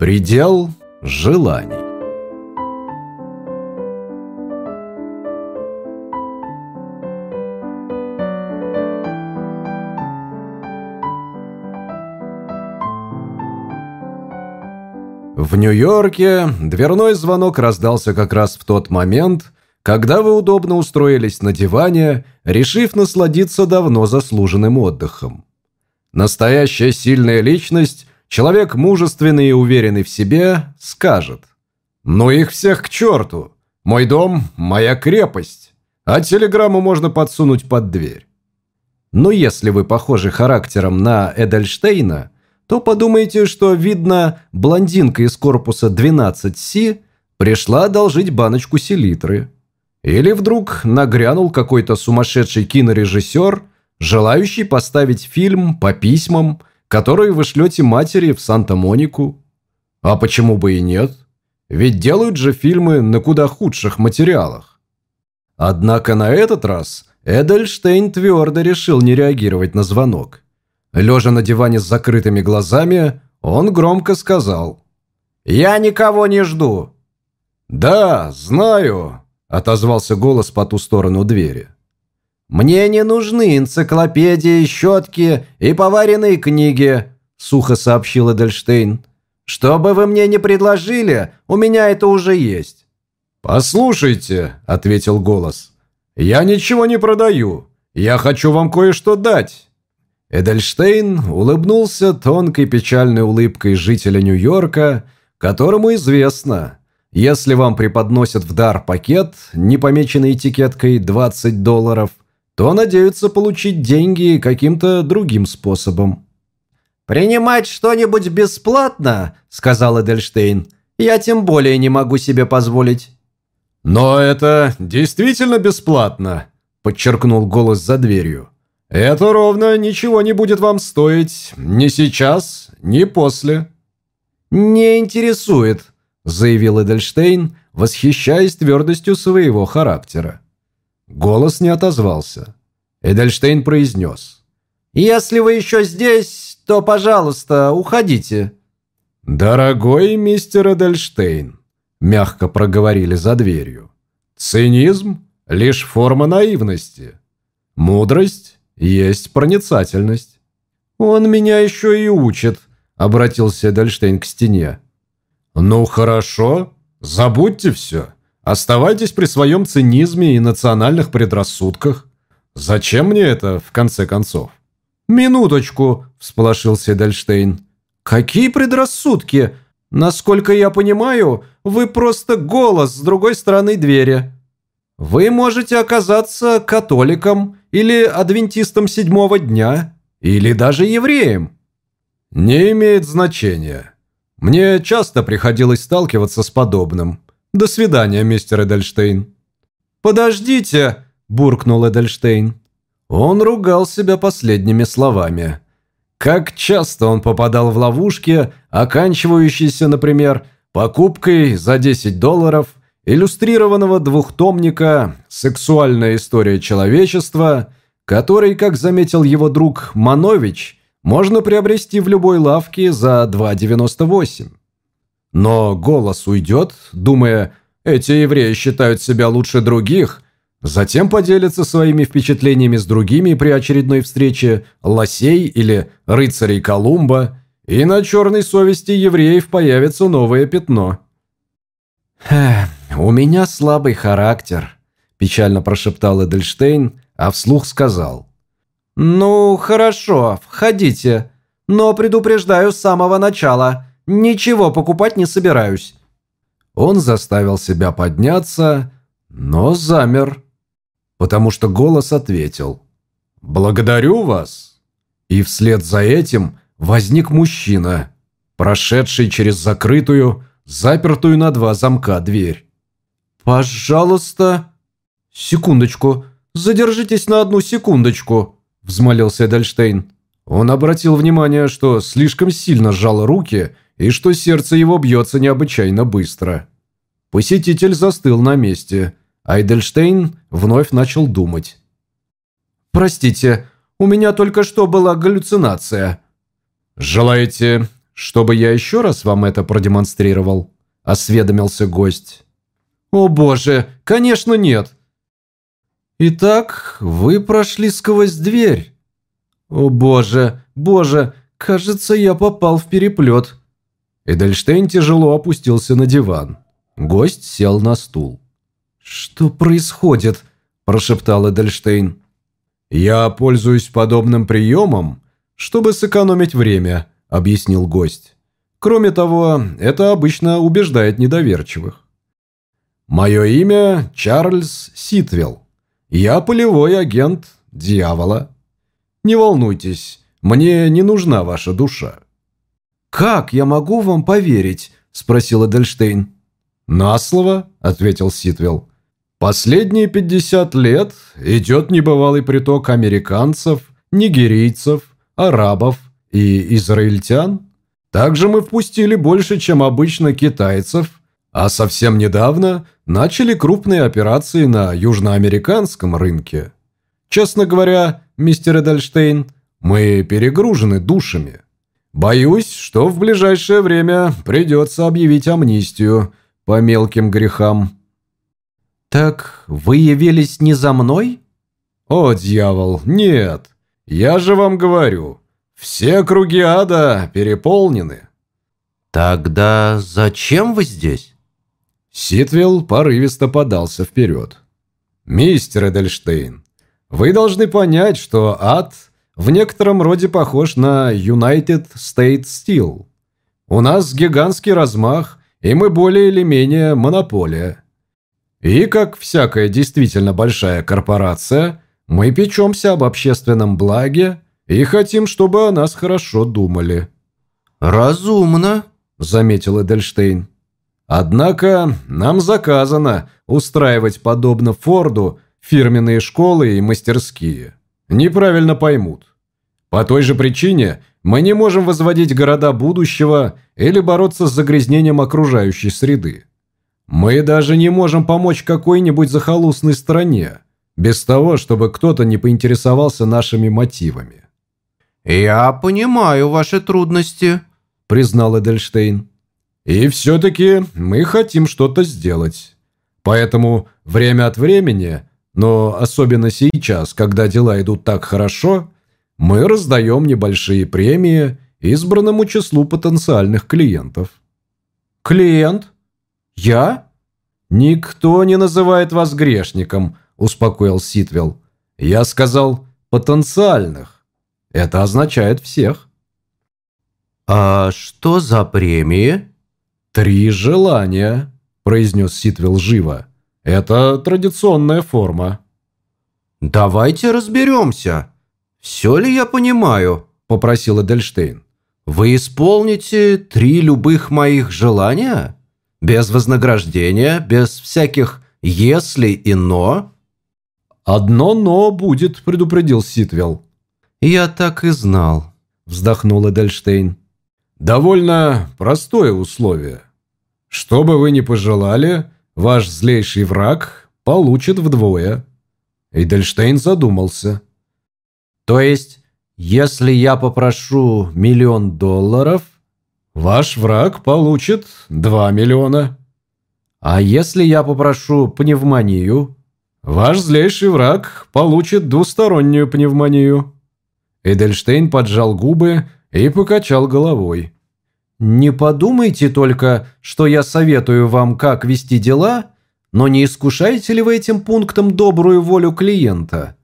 Предел желаний. В Нью-Йорке дверной звонок раздался как раз в тот момент, когда вы удобно устроились на диване, решив насладиться давно заслуженным отдыхом. Настоящая сильная личность, человек мужественный и уверенный в себе, скажет «Ну их всех к черту! Мой дом – моя крепость, а телеграмму можно подсунуть под дверь». Но если вы похожи характером на Эдельштейна, то подумайте, что, видно, блондинка из корпуса 12С пришла одолжить баночку селитры. Или вдруг нагрянул какой-то сумасшедший кинорежиссер, желающий поставить фильм по письмам, которые вы шлете матери в Санта-Монику. А почему бы и нет? Ведь делают же фильмы на куда худших материалах. Однако на этот раз Эдельштейн твердо решил не реагировать на звонок. Лежа на диване с закрытыми глазами, он громко сказал «Я никого не жду». «Да, знаю», – отозвался голос по ту сторону двери. «Мне не нужны энциклопедии, щетки и поваренные книги», – сухо сообщил Эдельштейн. «Что бы вы мне не предложили, у меня это уже есть». «Послушайте», – ответил голос, – «я ничего не продаю. Я хочу вам кое-что дать». Эдельштейн улыбнулся тонкой печальной улыбкой жителя Нью-Йорка, которому известно, если вам преподносят в дар пакет, не помеченный этикеткой 20 долларов, то надеются получить деньги каким-то другим способом. «Принимать что-нибудь бесплатно, — сказал Эдельштейн, — я тем более не могу себе позволить». «Но это действительно бесплатно», — подчеркнул голос за дверью. «Это ровно ничего не будет вам стоить ни сейчас, ни после». «Не интересует», — заявил Эдельштейн, восхищаясь твердостью своего характера. Голос не отозвался. Эдельштейн произнес. «Если вы еще здесь, то, пожалуйста, уходите». «Дорогой мистер Эдельштейн», – мягко проговорили за дверью, – «цинизм – лишь форма наивности. Мудрость есть проницательность». «Он меня еще и учит», – обратился Эдельштейн к стене. «Ну хорошо, забудьте все. Оставайтесь при своем цинизме и национальных предрассудках. Зачем мне это, в конце концов?» «Минуточку», – всполошился Эдельштейн. «Какие предрассудки? Насколько я понимаю, вы просто голос с другой стороны двери. Вы можете оказаться католиком или адвентистом седьмого дня, или даже евреем». «Не имеет значения. Мне часто приходилось сталкиваться с подобным. «До свидания, мистер Эдельштейн». «Подождите!» – буркнул Эдельштейн. Он ругал себя последними словами. Как часто он попадал в ловушки, оканчивающиеся, например, покупкой за 10 долларов иллюстрированного двухтомника «Сексуальная история человечества», который, как заметил его друг Манович, можно приобрести в любой лавке за 2,98. Но голос уйдет, думая, эти евреи считают себя лучше других, затем поделится своими впечатлениями с другими при очередной встрече лосей или рыцарей Колумба, и на черной совести евреев появится новое пятно. «У меня слабый характер», – печально прошептал Эдельштейн, а вслух сказал. «Ну, хорошо, входите, но предупреждаю с самого начала – Ничего покупать не собираюсь». Он заставил себя подняться, но замер, потому что голос ответил «Благодарю вас». И вслед за этим возник мужчина, прошедший через закрытую, запертую на два замка дверь. «Пожалуйста...» «Секундочку, задержитесь на одну секундочку», – взмолился Эдельштейн. Он обратил внимание, что слишком сильно сжал руки и что сердце его бьется необычайно быстро. Посетитель застыл на месте. Айдельштейн вновь начал думать. «Простите, у меня только что была галлюцинация». «Желаете чтобы я еще раз вам это продемонстрировал?» – осведомился гость. «О боже, конечно нет!» «Итак, вы прошли сквозь дверь». «О боже, боже, кажется, я попал в переплет». Эдельштейн тяжело опустился на диван. Гость сел на стул. «Что происходит?» – прошептал Эдельштейн. «Я пользуюсь подобным приемом, чтобы сэкономить время», – объяснил гость. «Кроме того, это обычно убеждает недоверчивых. Мое имя Чарльз Ситвелл. Я полевой агент дьявола. Не волнуйтесь, мне не нужна ваша душа». «Как я могу вам поверить?» – спросил Эдельштейн. «На слово», – ответил Ситвелл. «Последние 50 лет идет небывалый приток американцев, нигерийцев, арабов и израильтян. Также мы впустили больше, чем обычно китайцев, а совсем недавно начали крупные операции на южноамериканском рынке. Честно говоря, мистер Эдельштейн, мы перегружены душами. Боюсь, что в ближайшее время придется объявить амнистию по мелким грехам». «Так вы явились не за мной?» «О, дьявол, нет. Я же вам говорю, все круги ада переполнены». «Тогда зачем вы здесь?» Ситвелл порывисто подался вперед. «Мистер Эдельштейн, вы должны понять, что ад в некотором роде похож на United States Steel. У нас гигантский размах, и мы более или менее монополия. И, как всякая действительно большая корпорация, мы печемся об общественном благе и хотим, чтобы о нас хорошо думали». «Разумно», – заметил Эдельштейн. «Однако нам заказано устраивать, подобно Форду, фирменные школы и мастерские. Неправильно поймут. По той же причине мы не можем возводить города будущего или бороться с загрязнением окружающей среды. Мы даже не можем помочь какой-нибудь захолустной стране, без того, чтобы кто-то не поинтересовался нашими мотивами. «Я понимаю ваши трудности», – признал Эдельштейн. «И все-таки мы хотим что-то сделать. Поэтому время от времени, но особенно сейчас, когда дела идут так хорошо – мы раздаем небольшие премии избранному числу потенциальных клиентов. Клиент? Я? Никто не называет вас грешником, успокоил Ситвелл. Я сказал потенциальных. Это означает всех. А что за премии? Три желания, произнес Ситвелл живо. Это традиционная форма. Давайте разберемся, «Все ли я понимаю?» – попросил Эдельштейн. «Вы исполните три любых моих желания? Без вознаграждения, без всяких «если» и «но»?» «Одно «но» будет», – предупредил Ситвелл. «Я так и знал», – вздохнул Эдельштейн. «Довольно простое условие. Что бы вы ни пожелали, ваш злейший враг получит вдвое». Эдельштейн задумался. То есть, если я попрошу миллион долларов, ваш враг получит 2 миллиона. А если я попрошу пневмонию? Ваш злейший враг получит двустороннюю пневмонию. Эдельштейн поджал губы и покачал головой. «Не подумайте только, что я советую вам, как вести дела, но не искушаете ли вы этим пунктом добрую волю клиента?»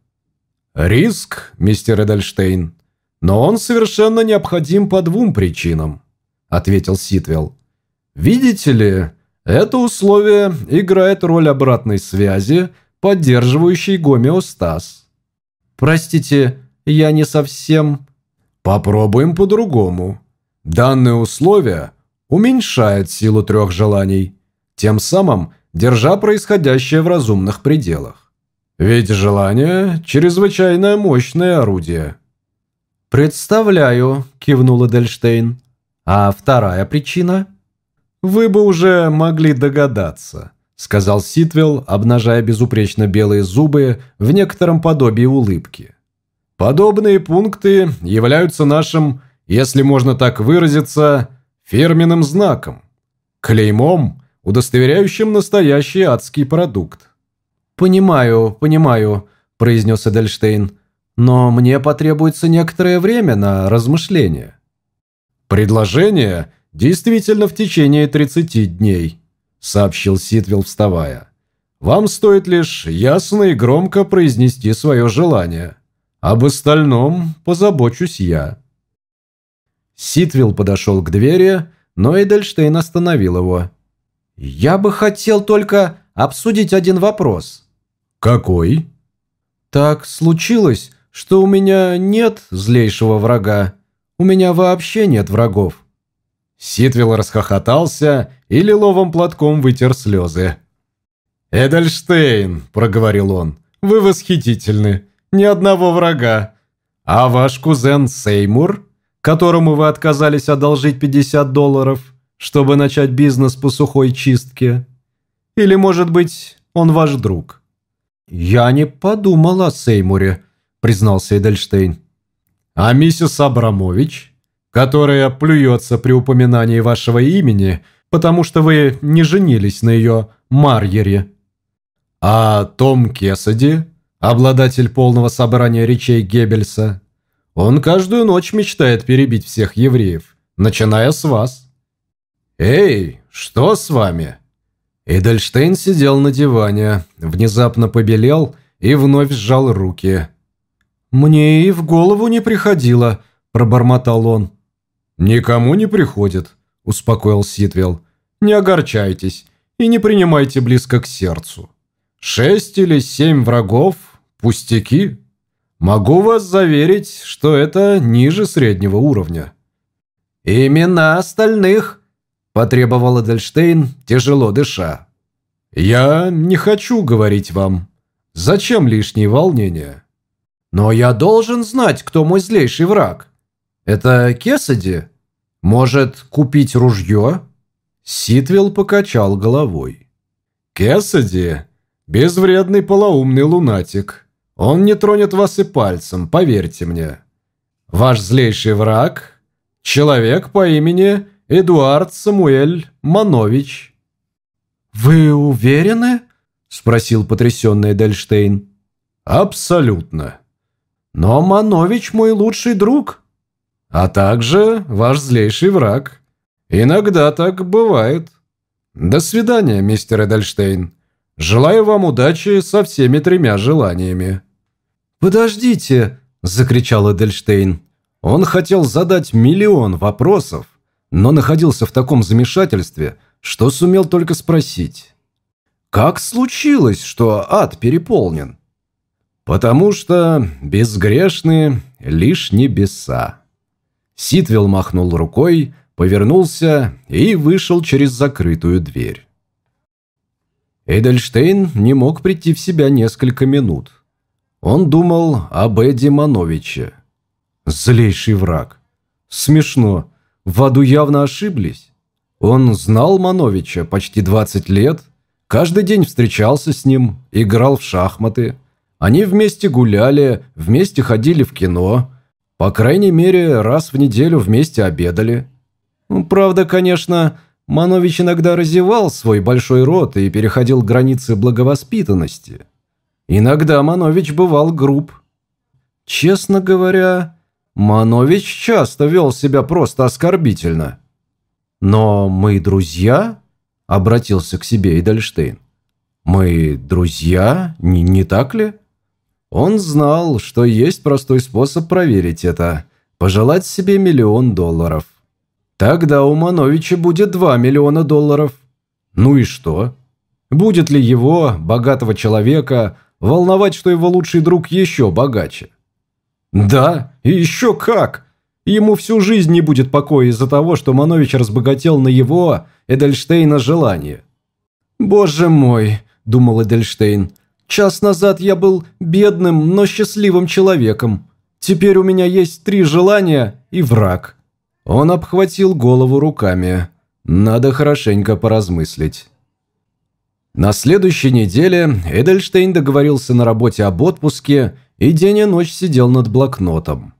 «Риск, мистер Эдельштейн, но он совершенно необходим по двум причинам», – ответил Ситвелл. «Видите ли, это условие играет роль обратной связи, поддерживающей гомеостаз». «Простите, я не совсем...» «Попробуем по-другому. Данное условие уменьшает силу трех желаний, тем самым держа происходящее в разумных пределах. Ведь желание – чрезвычайно мощное орудие. «Представляю», – кивнул Эдельштейн. «А вторая причина?» «Вы бы уже могли догадаться», – сказал Ситвелл, обнажая безупречно белые зубы в некотором подобии улыбки. «Подобные пункты являются нашим если можно так выразиться, фирменным знаком, клеймом, удостоверяющим настоящий адский продукт. «Понимаю, понимаю», – произнес Эдельштейн, – «но мне потребуется некоторое время на размышление». «Предложение действительно в течение 30 дней», – сообщил Ситвилл, вставая. «Вам стоит лишь ясно и громко произнести свое желание. Об остальном позабочусь я». Ситвилл подошел к двери, но Эдельштейн остановил его. «Я бы хотел только обсудить один вопрос». «Какой?» «Так случилось, что у меня нет злейшего врага. У меня вообще нет врагов». Ситвилл расхохотался и лиловым платком вытер слезы. «Эдельштейн», – проговорил он, – «вы восхитительны. Ни одного врага. А ваш кузен Сеймур, которому вы отказались одолжить 50 долларов, чтобы начать бизнес по сухой чистке? Или, может быть, он ваш друг?» «Я не подумал о Сеймуре», – признался Эдельштейн. «А миссис Абрамович, которая плюется при упоминании вашего имени, потому что вы не женились на ее Марьере. А Том Кесади, обладатель полного собрания речей Геббельса, он каждую ночь мечтает перебить всех евреев, начиная с вас. Эй, что с вами?» Эдельштейн сидел на диване, внезапно побелел и вновь сжал руки. «Мне и в голову не приходило», – пробормотал он. «Никому не приходит», – успокоил Ситвелл. «Не огорчайтесь и не принимайте близко к сердцу. Шесть или семь врагов – пустяки. Могу вас заверить, что это ниже среднего уровня». «Имена остальных», потребовал Эдельштейн, тяжело дыша. «Я не хочу говорить вам. Зачем лишние волнения?» «Но я должен знать, кто мой злейший враг. Это Кесади? Может, купить ружье?» Ситвелл покачал головой. «Кесади – безвредный полоумный лунатик. Он не тронет вас и пальцем, поверьте мне. Ваш злейший враг – человек по имени Эдуард Самуэль Манович». «Вы уверены?» – спросил потрясенный Эдельштейн. «Абсолютно. Но Манович мой лучший друг». «А также ваш злейший враг. Иногда так бывает. До свидания, мистер Эдельштейн. Желаю вам удачи со всеми тремя желаниями». «Подождите!» – закричал Эдельштейн. Он хотел задать миллион вопросов, но находился в таком замешательстве, что сумел только спросить. «Как случилось, что ад переполнен?» «Потому что безгрешны лишь небеса». Ситвелл махнул рукой, повернулся и вышел через закрытую дверь. Эдельштейн не мог прийти в себя несколько минут. Он думал об Эдди Мановиче. Злейший враг. Смешно. В аду явно ошиблись. Он знал Мановича почти 20 лет, каждый день встречался с ним, играл в шахматы. Они вместе гуляли, вместе ходили в кино. По крайней мере, раз в неделю вместе обедали. Ну, правда, конечно, Манович иногда разевал свой большой рот и переходил границы благовоспитанности. Иногда Манович бывал груб. Честно говоря, Манович часто вел себя просто оскорбительно. «Но мы друзья?» – обратился к себе Эдельштейн. «Мы друзья, не, не так ли?» Он знал, что есть простой способ проверить это – пожелать себе миллион долларов. Тогда у Мановича будет 2 миллиона долларов. Ну и что? Будет ли его, богатого человека, волновать, что его лучший друг еще богаче? Да, и еще как. Ему всю жизнь не будет покоя из-за того, что Манович разбогател на его, Эдельштейна, желание. «Боже мой», – думал Эдельштейн, – «час назад я был бедным, но счастливым человеком. Теперь у меня есть три желания и враг». Он обхватил голову руками. Надо хорошенько поразмыслить. На следующей неделе Эдельштейн договорился на работе об отпуске и день и ночь сидел над блокнотом.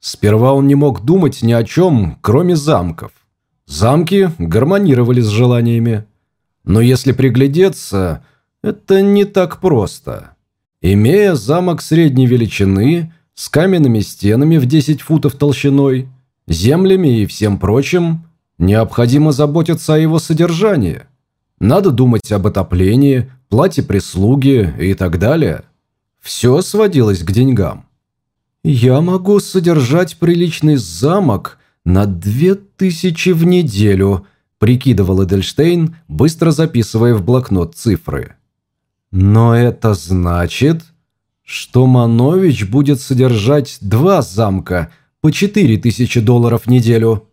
Сперва он не мог думать ни о чем, кроме замков. Замки гармонировали с желаниями. Но если приглядеться, это не так просто. Имея замок средней величины, с каменными стенами в 10 футов толщиной, землями и всем прочим, необходимо заботиться о его содержании. Надо думать об отоплении, плате прислуги и так далее. Все сводилось к деньгам. «Я могу содержать приличный замок на две тысячи в неделю», прикидывал Эдельштейн, быстро записывая в блокнот цифры. «Но это значит, что Манович будет содержать два замка по четыре тысячи долларов в неделю».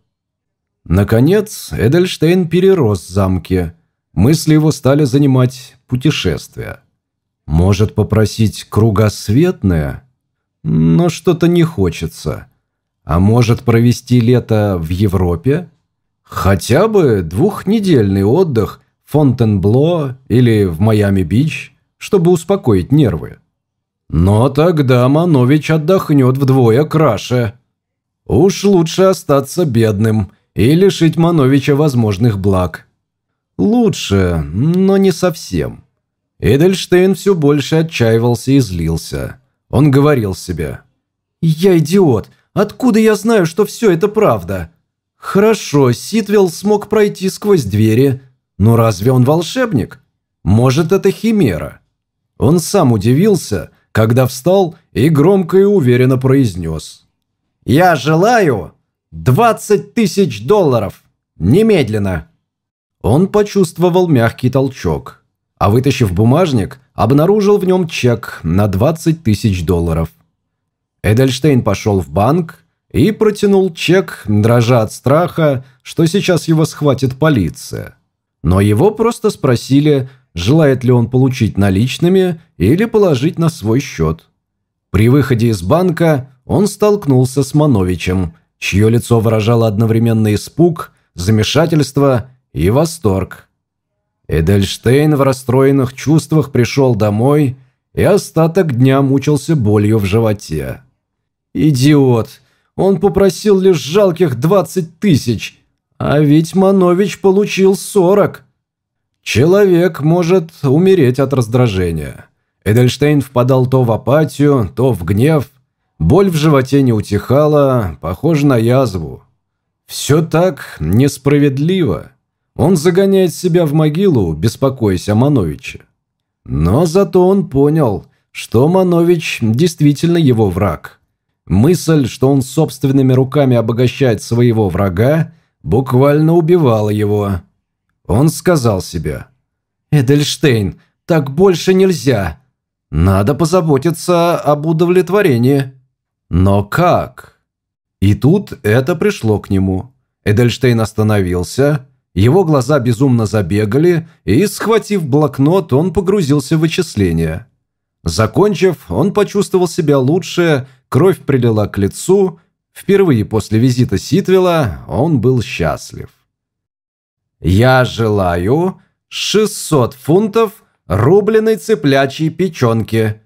Наконец, Эдельштейн перерос замки. Мысли его стали занимать путешествия. Может попросить кругосветное? Но что-то не хочется. А может провести лето в Европе? Хотя бы двухнедельный отдых в Фонтенбло или в Майами-Бич, чтобы успокоить нервы. Но тогда Манович отдохнет вдвое краше. Уж лучше остаться бедным и лишить Мановича возможных благ. Лучше, но не совсем. Эдельштейн все больше отчаивался и злился. Он говорил себе. «Я идиот! Откуда я знаю, что все это правда?» Хорошо, Ситвелл смог пройти сквозь двери, но разве он волшебник? Может, это химера? Он сам удивился, когда встал и громко и уверенно произнес. «Я желаю 20 тысяч долларов! Немедленно!» Он почувствовал мягкий толчок а вытащив бумажник, обнаружил в нем чек на 20 тысяч долларов. Эдельштейн пошел в банк и протянул чек, дрожа от страха, что сейчас его схватит полиция. Но его просто спросили, желает ли он получить наличными или положить на свой счет. При выходе из банка он столкнулся с Мановичем, чье лицо выражало одновременно испуг, замешательство и восторг. Эдельштейн в расстроенных чувствах пришел домой и остаток дня мучился болью в животе. «Идиот! Он попросил лишь жалких двадцать тысяч, а ведь Манович получил сорок!» Человек может умереть от раздражения. Эдельштейн впадал то в апатию, то в гнев. Боль в животе не утихала, похоже на язву. Все так несправедливо. Он загоняет себя в могилу, беспокоясь о Мановиче. Но зато он понял, что Манович действительно его враг. Мысль, что он собственными руками обогащает своего врага, буквально убивала его. Он сказал себе, «Эдельштейн, так больше нельзя. Надо позаботиться об удовлетворении». Но как? И тут это пришло к нему. Эдельштейн остановился его глаза безумно забегали, и, схватив блокнот, он погрузился в вычисления. Закончив, он почувствовал себя лучше, кровь прилила к лицу. Впервые после визита Ситвела он был счастлив. «Я желаю 600 фунтов рубленой цыплячьей печенки».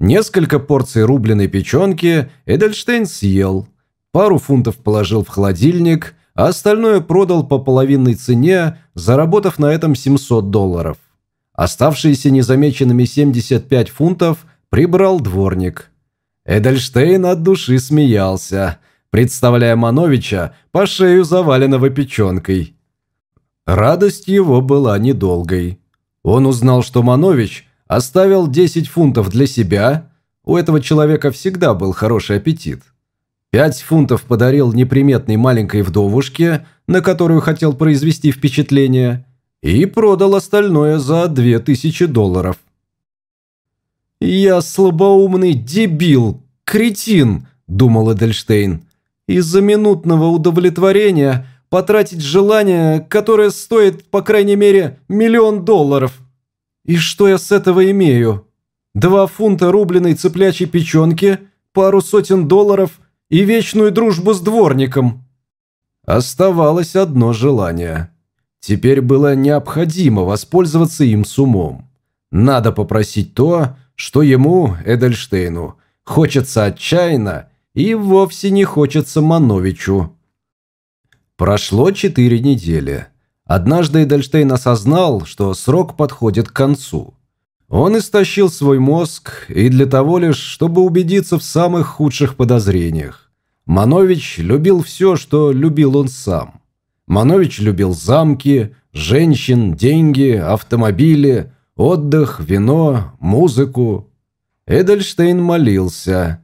Несколько порций рубленой печенки Эдельштейн съел, пару фунтов положил в холодильник – а остальное продал по половинной цене, заработав на этом 700 долларов. Оставшиеся незамеченными 75 фунтов прибрал дворник. Эдельштейн от души смеялся, представляя Мановича по шею заваленного печенкой. Радость его была недолгой. Он узнал, что Манович оставил 10 фунтов для себя, у этого человека всегда был хороший аппетит. Пять фунтов подарил неприметной маленькой вдовушке, на которую хотел произвести впечатление, и продал остальное за две тысячи долларов. «Я слабоумный дебил, кретин», – думал Эдельштейн. «Из-за минутного удовлетворения потратить желание, которое стоит, по крайней мере, миллион долларов. И что я с этого имею? Два фунта рубленой цыплячьей печенки, пару сотен долларов – и вечную дружбу с дворником. Оставалось одно желание. Теперь было необходимо воспользоваться им с умом. Надо попросить то, что ему, Эдельштейну, хочется отчаянно и вовсе не хочется Мановичу. Прошло четыре недели. Однажды Эдельштейн осознал, что срок подходит к концу. Он истощил свой мозг и для того лишь, чтобы убедиться в самых худших подозрениях. Манович любил все, что любил он сам. Манович любил замки, женщин, деньги, автомобили, отдых, вино, музыку. Эдельштейн молился.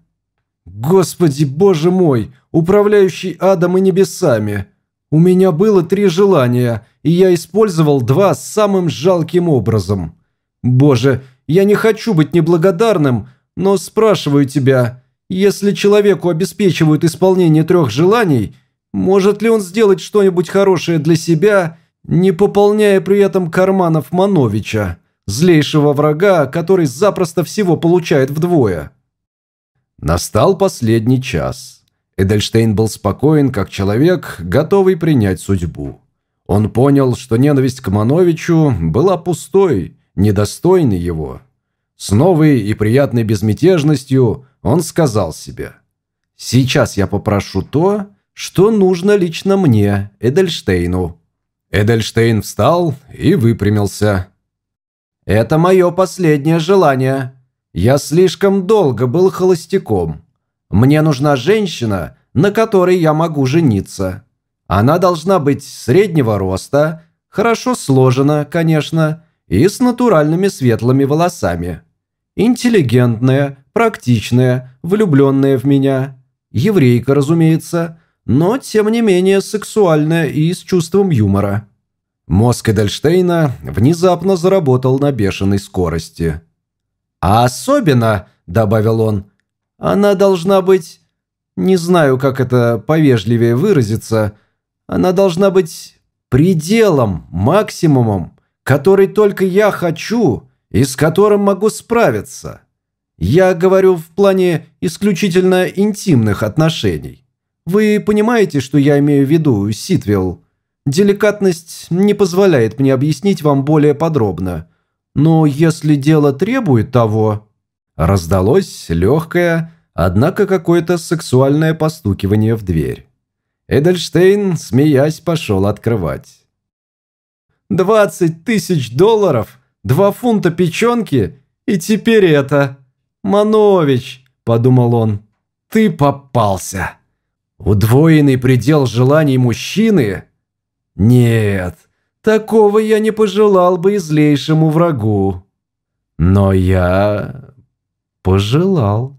«Господи, боже мой, управляющий адом и небесами! У меня было три желания, и я использовал два самым жалким образом. Боже, я не хочу быть неблагодарным, но спрашиваю тебя, если человеку обеспечивают исполнение трех желаний, может ли он сделать что-нибудь хорошее для себя, не пополняя при этом карманов Мановича, злейшего врага, который запросто всего получает вдвое?» Настал последний час. Эдельштейн был спокоен, как человек, готовый принять судьбу. Он понял, что ненависть к Мановичу была пустой, недостойной его. С новой и приятной безмятежностью он сказал себе «Сейчас я попрошу то, что нужно лично мне, Эдельштейну». Эдельштейн встал и выпрямился. «Это мое последнее желание», я слишком долго был холостяком. Мне нужна женщина, на которой я могу жениться. Она должна быть среднего роста, хорошо сложена, конечно, и с натуральными светлыми волосами. Интеллигентная, практичная, влюбленная в меня. Еврейка, разумеется, но тем не менее сексуальная и с чувством юмора. Мозг Эдельштейна внезапно заработал на бешеной скорости. А особенно, добавил он, она должна быть, не знаю, как это повежливее выразиться, она должна быть пределом, максимумом, который только я хочу и с которым могу справиться. Я говорю в плане исключительно интимных отношений. Вы понимаете, что я имею в виду, Ситвилл? Деликатность не позволяет мне объяснить вам более подробно. Но если дело требует того...» Раздалось легкое, однако какое-то сексуальное постукивание в дверь. Эдельштейн, смеясь, пошел открывать. «Двадцать тысяч долларов, два фунта печенки, и теперь это... Манович!» – подумал он. «Ты попался!» Удвоенный предел желаний мужчины? Нет, Такого я не пожелал бы и злейшему врагу. Но я пожелал.